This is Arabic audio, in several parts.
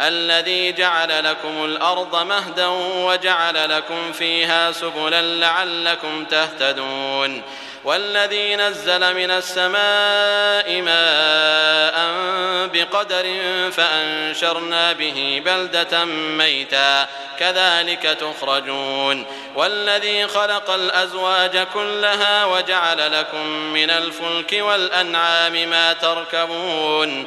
الذي جعل لكم الأرض مهدا وجعل لكم فيها سبلا لعلكم تهتدون والذي نزل من السماء ماء بقدر فأنشرنا به بلدة ميتا كذلك تخرجون والذي خلق الأزواج كلها وجعل لكم من الفلك والأنعام ما تركبون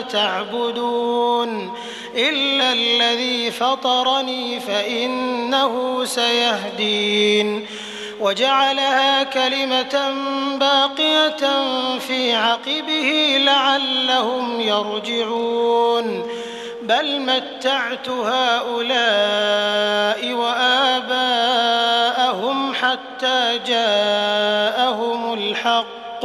تعبدون إلا الذي فطرني فإنه سيهدين وجعلها كلمة باقية في عقبه لعلهم يرجعون. بل متعت هؤلاء وآباءهم حتى جاءهم الحق.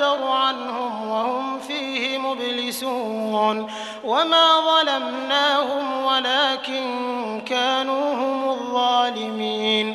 يفتر عنهم وهم فيه مبلسون وما ظلمناهم ولكن كانوا هم الظالمين